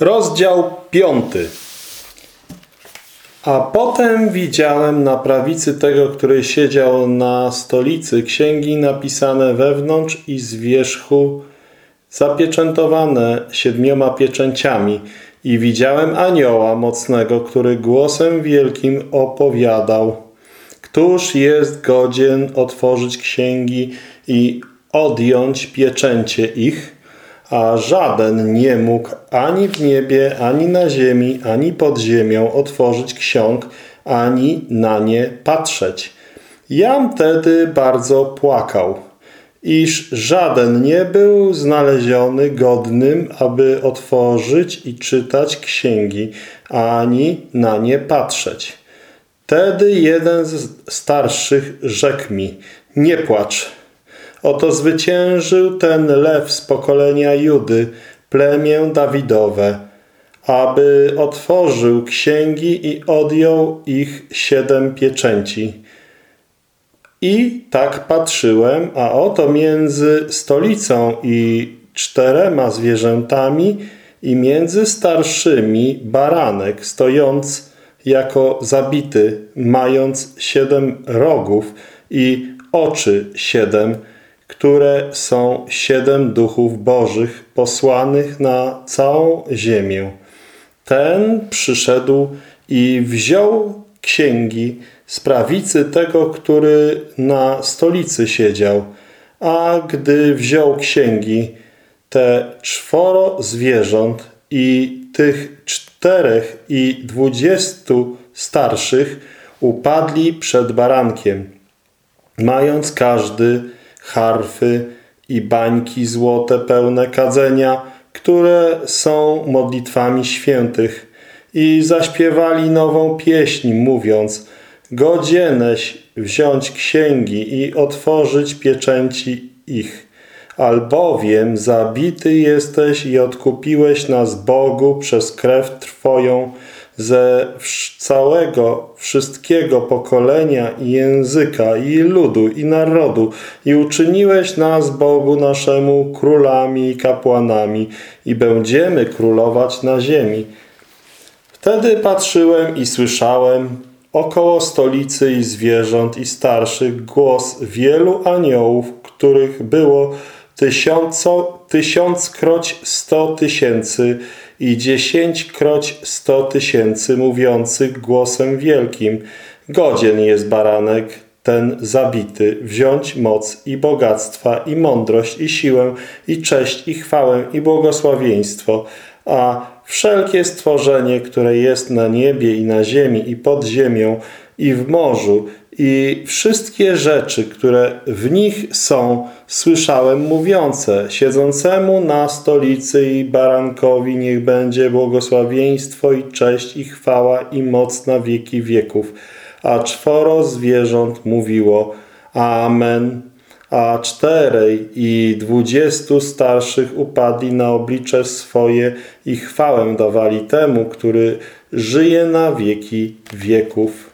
Rozdział piąty. A potem widziałem na prawicy tego, który siedział na stolicy, księgi napisane wewnątrz i z wierzchu, zapieczętowane siedmioma pieczęciami. I widziałem anioła mocnego, który głosem wielkim opowiadał. Któż jest godzien otworzyć księgi i odjąć pieczęcie ich? A żaden nie mógł ani w niebie, ani na ziemi, ani pod ziemią otworzyć ksiąg, ani na nie patrzeć. Jam wtedy bardzo płakał, iż żaden nie był znaleziony godnym, aby otworzyć i czytać księgi, ani na nie patrzeć. Wtedy jeden z starszych rzekł mi, nie płacz, Oto zwyciężył ten lew z pokolenia Judy, plemię Dawidowe, aby otworzył księgi i odjął ich siedem pieczęci. I tak patrzyłem, a oto między stolicą i czterema zwierzętami i między starszymi baranek, stojąc jako zabity, mając siedem rogów i oczy siedem, które są siedem duchów bożych posłanych na całą ziemię. Ten przyszedł i wziął księgi z prawicy tego, który na stolicy siedział, a gdy wziął księgi, te czworo zwierząt i tych czterech i dwudziestu starszych upadli przed barankiem, mając każdy harfy i bańki złote pełne kadzenia, które są modlitwami świętych. I zaśpiewali nową pieśń, mówiąc Godzieneś wziąć księgi i otworzyć pieczęci ich, albowiem zabity jesteś i odkupiłeś nas Bogu przez krew Twoją, ze całego, wszystkiego pokolenia i języka i ludu i narodu i uczyniłeś nas Bogu naszemu królami i kapłanami i będziemy królować na ziemi. Wtedy patrzyłem i słyszałem około stolicy i zwierząt i starszych głos wielu aniołów, których było tysiąco, tysiąckroć sto tysięcy i dziesięćkroć sto tysięcy mówiących głosem wielkim. Godzien jest baranek ten zabity, wziąć moc i bogactwa i mądrość i siłę i cześć i chwałę i błogosławieństwo, a wszelkie stworzenie, które jest na niebie i na ziemi i pod ziemią i w morzu i wszystkie rzeczy, które w nich są, słyszałem mówiące, siedzącemu na stolicy i barankowi niech będzie błogosławieństwo i cześć i chwała i moc na wieki wieków. A czworo zwierząt mówiło Amen. A czterej i dwudziestu starszych upadli na oblicze swoje i chwałę dawali temu, który żyje na wieki wieków.